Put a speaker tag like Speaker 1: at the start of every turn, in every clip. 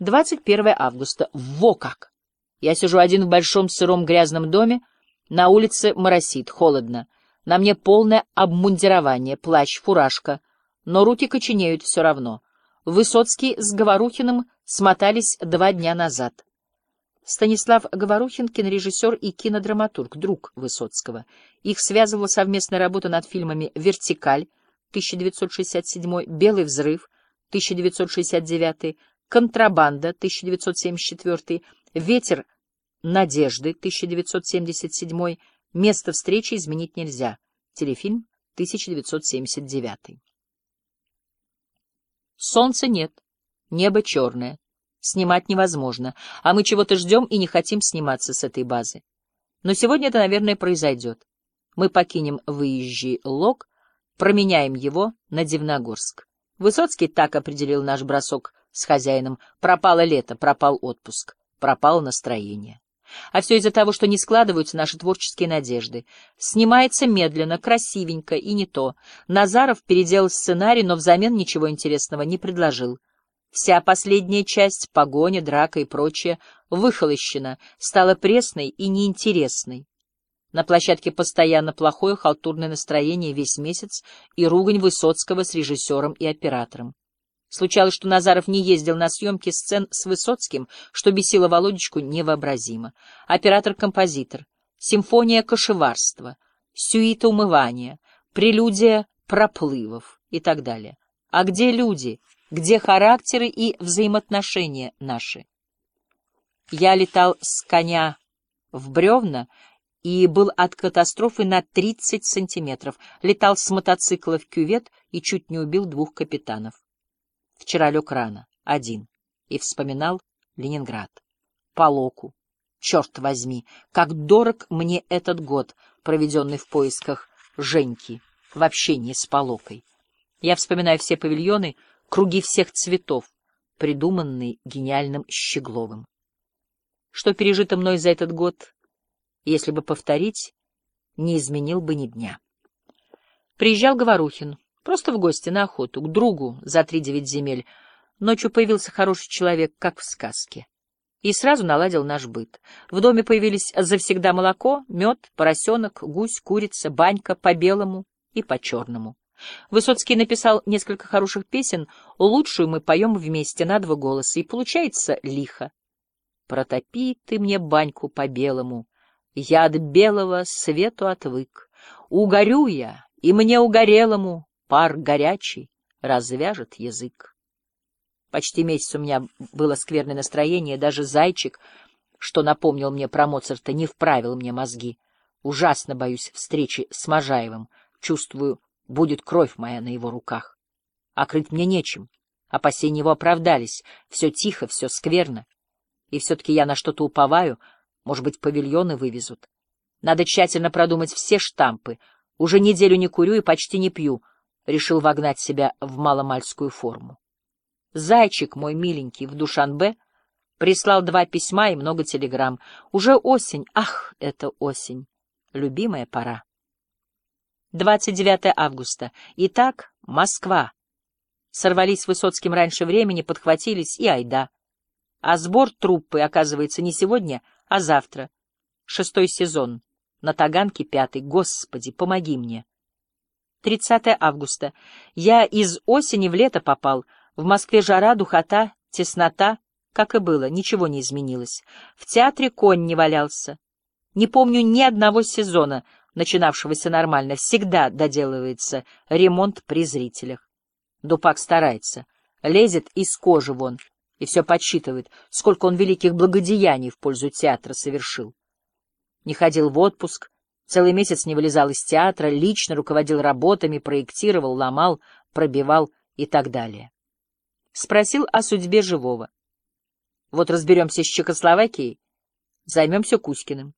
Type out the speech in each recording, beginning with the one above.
Speaker 1: 21 августа. Во как! Я сижу один в большом сыром грязном доме, на улице моросит, холодно. На мне полное обмундирование, плащ, фуражка, но руки коченеют все равно. Высоцкий с Говорухиным смотались два дня назад. Станислав Говорухин — кинорежиссер и кинодраматург, друг Высоцкого. Их связывала совместная работа над фильмами «Вертикаль» 1967, «Белый взрыв» 1969, «Контрабанда» 1974, «Ветер надежды» 1977, «Место встречи изменить нельзя», телефильм 1979. Солнца нет, небо черное. Снимать невозможно, а мы чего-то ждем и не хотим сниматься с этой базы. Но сегодня это, наверное, произойдет. Мы покинем выезжий лог, променяем его на Дивногорск. Высоцкий так определил наш бросок с хозяином. Пропало лето, пропал отпуск, пропало настроение. А все из-за того, что не складываются наши творческие надежды. Снимается медленно, красивенько и не то. Назаров переделал сценарий, но взамен ничего интересного не предложил. Вся последняя часть, погоня, драка и прочее, выхолощена, стала пресной и неинтересной. На площадке постоянно плохое халтурное настроение весь месяц и ругань Высоцкого с режиссером и оператором. Случалось, что Назаров не ездил на съемки сцен с Высоцким, что бесило Володечку невообразимо. Оператор-композитор, симфония кошеварства, сюита умывания, прелюдия проплывов и так далее. А где люди? где характеры и взаимоотношения наши. Я летал с коня в бревна и был от катастрофы на 30 сантиметров, летал с мотоцикла в кювет и чуть не убил двух капитанов. Вчера лег рано, один, и вспоминал Ленинград. Полоку. Черт возьми, как дорог мне этот год, проведенный в поисках Женьки, в общении с Полокой. Я вспоминаю все павильоны, круги всех цветов, придуманный гениальным Щегловым. Что пережито мной за этот год, если бы повторить, не изменил бы ни дня. Приезжал Говорухин, просто в гости на охоту, к другу за три-девять земель. Ночью появился хороший человек, как в сказке. И сразу наладил наш быт. В доме появились завсегда молоко, мед, поросенок, гусь, курица, банька по белому и по черному. Высоцкий написал несколько хороших песен, лучшую мы поем вместе на два голоса, и получается лихо. Протопи ты мне баньку по-белому, я от белого свету отвык. Угорю я, и мне угорелому пар горячий развяжет язык. Почти месяц у меня было скверное настроение, даже зайчик, что напомнил мне про Моцарта, не вправил мне мозги. Ужасно боюсь встречи с Можаевым, чувствую, будет кровь моя на его руках. А крыть мне нечем. Опасения его оправдались. Все тихо, все скверно. И все-таки я на что-то уповаю. Может быть, павильоны вывезут. Надо тщательно продумать все штампы. Уже неделю не курю и почти не пью. Решил вогнать себя в маломальскую форму. Зайчик мой миленький в Душанбе прислал два письма и много телеграмм. Уже осень. Ах, это осень. Любимая пора. 29 августа. Итак, Москва. Сорвались с Высоцким раньше времени, подхватились и айда. А сбор труппы, оказывается, не сегодня, а завтра. Шестой сезон. На Таганке пятый. Господи, помоги мне. 30 августа. Я из осени в лето попал. В Москве жара, духота, теснота. Как и было, ничего не изменилось. В театре конь не валялся. Не помню ни одного сезона, начинавшегося нормально, всегда доделывается ремонт при зрителях. Дупак старается, лезет из кожи вон и все подсчитывает, сколько он великих благодеяний в пользу театра совершил. Не ходил в отпуск, целый месяц не вылезал из театра, лично руководил работами, проектировал, ломал, пробивал и так далее. Спросил о судьбе живого. Вот разберемся с Чехословакией, займемся Кузькиным.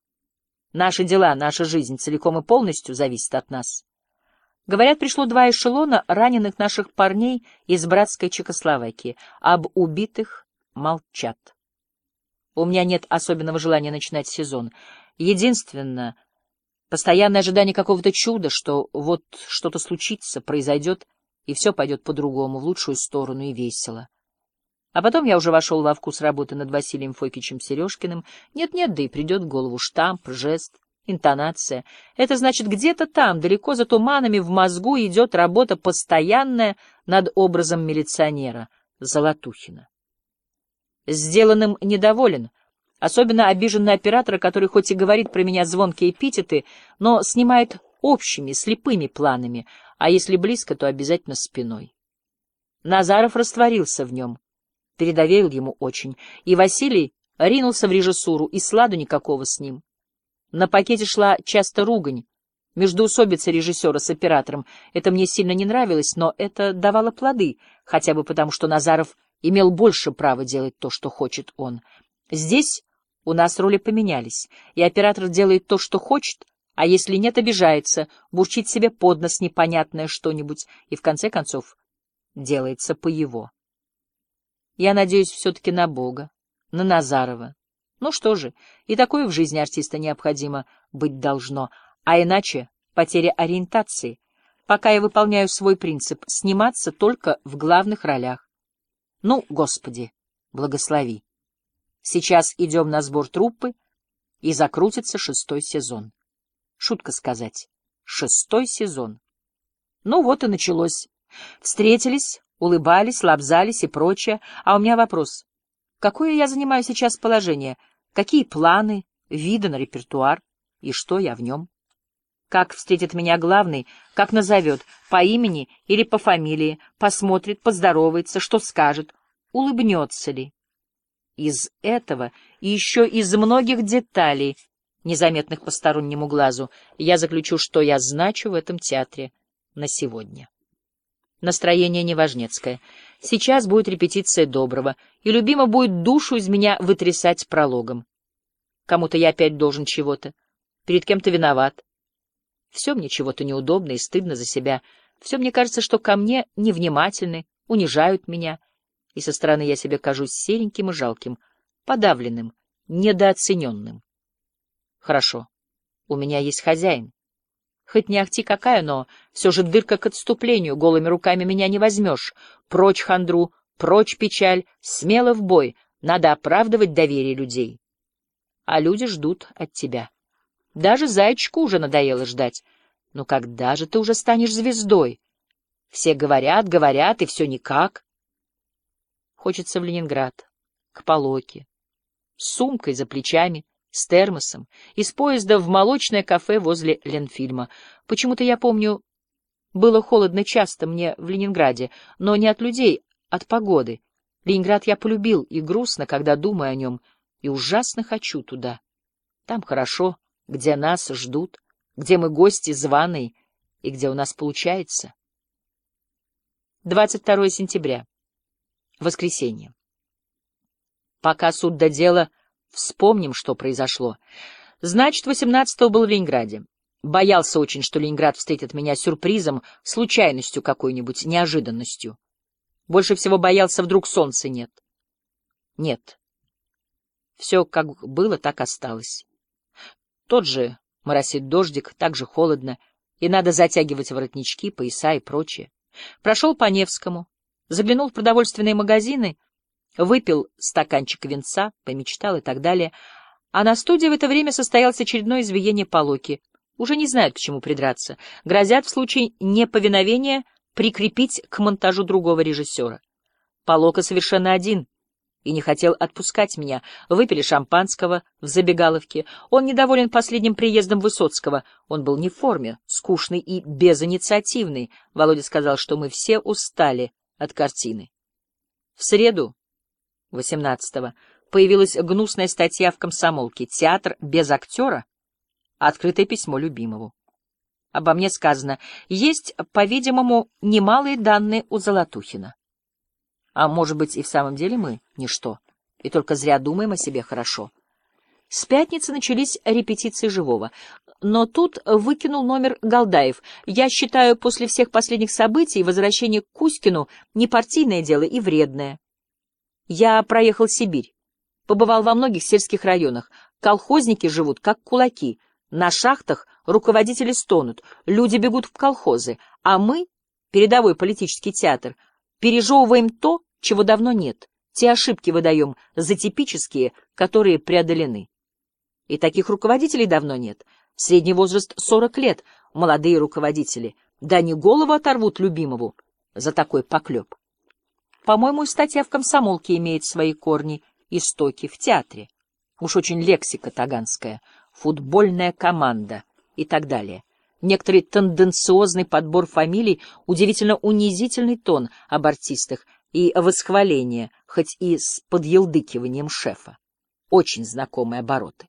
Speaker 1: Наши дела, наша жизнь целиком и полностью зависит от нас. Говорят, пришло два эшелона раненых наших парней из братской Чехословакии. Об убитых молчат. У меня нет особенного желания начинать сезон. Единственное, постоянное ожидание какого-то чуда, что вот что-то случится, произойдет, и все пойдет по-другому, в лучшую сторону и весело. А потом я уже вошел во вкус работы над Василием Фойкичем Сережкиным. Нет-нет, да и придет в голову штамп, жест, интонация. Это значит, где-то там, далеко за туманами, в мозгу идет работа постоянная над образом милиционера Золотухина. Сделанным недоволен, особенно обижен на оператора, который хоть и говорит про меня звонкие эпитеты, но снимает общими, слепыми планами, а если близко, то обязательно спиной. Назаров растворился в нем, передоверил ему очень, и Василий ринулся в режиссуру, и сладу никакого с ним. На пакете шла часто ругань, междоусобица режиссера с оператором. Это мне сильно не нравилось, но это давало плоды, хотя бы потому, что Назаров имел больше права делать то, что хочет он. Здесь у нас роли поменялись, и оператор делает то, что хочет, а если нет, обижается, бурчит себе под нос непонятное что-нибудь, и в конце концов делается по его. Я надеюсь все-таки на Бога, на Назарова. Ну что же, и такое в жизни артиста необходимо быть должно, а иначе потеря ориентации, пока я выполняю свой принцип — сниматься только в главных ролях. Ну, Господи, благослови. Сейчас идем на сбор труппы, и закрутится шестой сезон. Шутка сказать. Шестой сезон. Ну вот и началось. Встретились, улыбались, лобзались и прочее. А у меня вопрос. Какое я занимаю сейчас положение? Какие планы, виды на репертуар? И что я в нем? Как встретит меня главный, как назовет, по имени или по фамилии, посмотрит, поздоровается, что скажет, улыбнется ли? Из этого и еще из многих деталей, незаметных постороннему глазу, я заключу, что я значу в этом театре на сегодня. Настроение неважнецкое. Сейчас будет репетиция доброго, и любимо будет душу из меня вытрясать прологом. Кому-то я опять должен чего-то, перед кем-то виноват. Все мне чего-то неудобно и стыдно за себя. Все мне кажется, что ко мне невнимательны, унижают меня, и со стороны я себе кажусь сереньким и жалким, подавленным, недооцененным. Хорошо, у меня есть хозяин. Хоть не ахти какая, но все же дырка к отступлению, голыми руками меня не возьмешь. Прочь хандру, прочь печаль, смело в бой, надо оправдывать доверие людей. А люди ждут от тебя. Даже зайчику уже надоело ждать. Ну когда же ты уже станешь звездой? Все говорят, говорят, и все никак. Хочется в Ленинград, к Полоке, с сумкой за плечами, с термосом, из поезда в молочное кафе возле Ленфильма. Почему-то я помню, было холодно часто мне в Ленинграде, но не от людей, от погоды. Ленинград я полюбил, и грустно, когда думаю о нем, и ужасно хочу туда. Там хорошо, где нас ждут, где мы гости званые, и где у нас получается. 22 сентября. Воскресенье. Пока суд до дела, вспомним, что произошло. Значит, 18-го был в Ленинграде. Боялся очень, что Ленинград встретит меня сюрпризом, случайностью какой-нибудь, неожиданностью. Больше всего боялся, вдруг солнца нет. Нет. Все как было, так осталось. Тот же моросит дождик, так же холодно, и надо затягивать воротнички, пояса и прочее. Прошел по Невскому, заглянул в продовольственные магазины, выпил стаканчик винца, помечтал и так далее. А на студии в это время состоялось очередное извиение Полоки. Уже не знают, к чему придраться. Грозят в случае неповиновения прикрепить к монтажу другого режиссера. Полока совершенно один и не хотел отпускать меня. Выпили шампанского в забегаловке. Он недоволен последним приездом Высоцкого. Он был не в форме, скучный и безинициативный. Володя сказал, что мы все устали от картины. В среду, 18-го, появилась гнусная статья в «Комсомолке» «Театр без актера?» Открытое письмо любимому. Обо мне сказано, есть, по-видимому, немалые данные у Золотухина. А может быть, и в самом деле мы ничто, и только зря думаем о себе хорошо. С пятницы начались репетиции живого. Но тут выкинул номер Голдаев. Я считаю, после всех последних событий возвращение к Кузькину непартийное дело и вредное. Я проехал Сибирь. Побывал во многих сельских районах. Колхозники живут, как кулаки. На шахтах руководители стонут, люди бегут в колхозы. А мы, передовой политический театр, пережевываем то, чего давно нет. те ошибки выдаем за типические, которые преодолены. И таких руководителей давно нет. Средний возраст 40 лет, молодые руководители. Да не голову оторвут любимому за такой поклеп. По-моему, статья в комсомолке имеет свои корни, истоки в театре. Уж очень лексика таганская, футбольная команда и так далее. Некоторый тенденциозный подбор фамилий, удивительно унизительный тон об артистах и восхваление, хоть и с подъелдыкиванием шефа. Очень знакомые обороты.